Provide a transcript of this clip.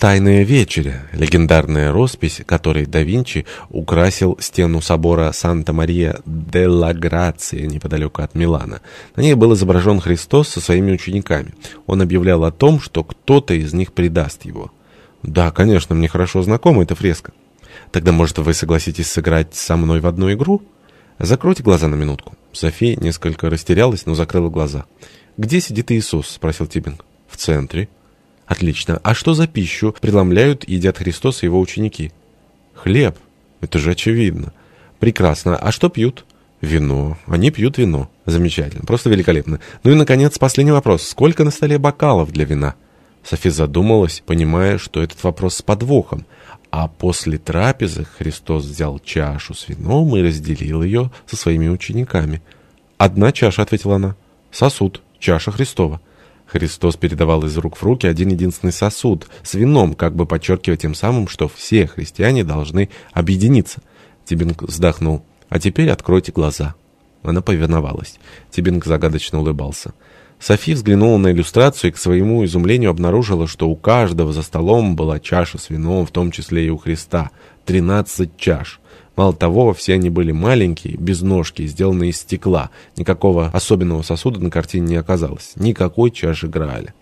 Тайная вечеря, легендарная роспись, которой да Винчи украсил стену собора Санта-Мария де ла Грация неподалеку от Милана. На ней был изображен Христос со своими учениками. Он объявлял о том, что кто-то из них предаст его. «Да, конечно, мне хорошо знакома эта фреска». «Тогда, может, вы согласитесь сыграть со мной в одну игру?» «Закройте глаза на минутку». София несколько растерялась, но закрыла глаза. «Где сидит Иисус?» — спросил Тибинг. «В центре». Отлично. А что за пищу преломляют и едят Христос и его ученики? Хлеб. Это же очевидно. Прекрасно. А что пьют? Вино. Они пьют вино. Замечательно. Просто великолепно. Ну и, наконец, последний вопрос. Сколько на столе бокалов для вина? Софи задумалась, понимая, что этот вопрос с подвохом. А после трапезы Христос взял чашу с вином и разделил ее со своими учениками. «Одна чаша», — ответила она. «Сосуд. Чаша Христова». Христос передавал из рук в руки один единственный сосуд с вином, как бы подчеркивая тем самым, что все христиане должны объединиться. Тибинг вздохнул. «А теперь откройте глаза». Она повиновалась. Тибинг загадочно улыбался. Софи взглянула на иллюстрацию и к своему изумлению обнаружила, что у каждого за столом была чаша с вином, в том числе и у Христа. Тринадцать чаш. Мало того, все они были маленькие, без ножки, сделанные из стекла. Никакого особенного сосуда на картине не оказалось. Никакой чаши Грааля.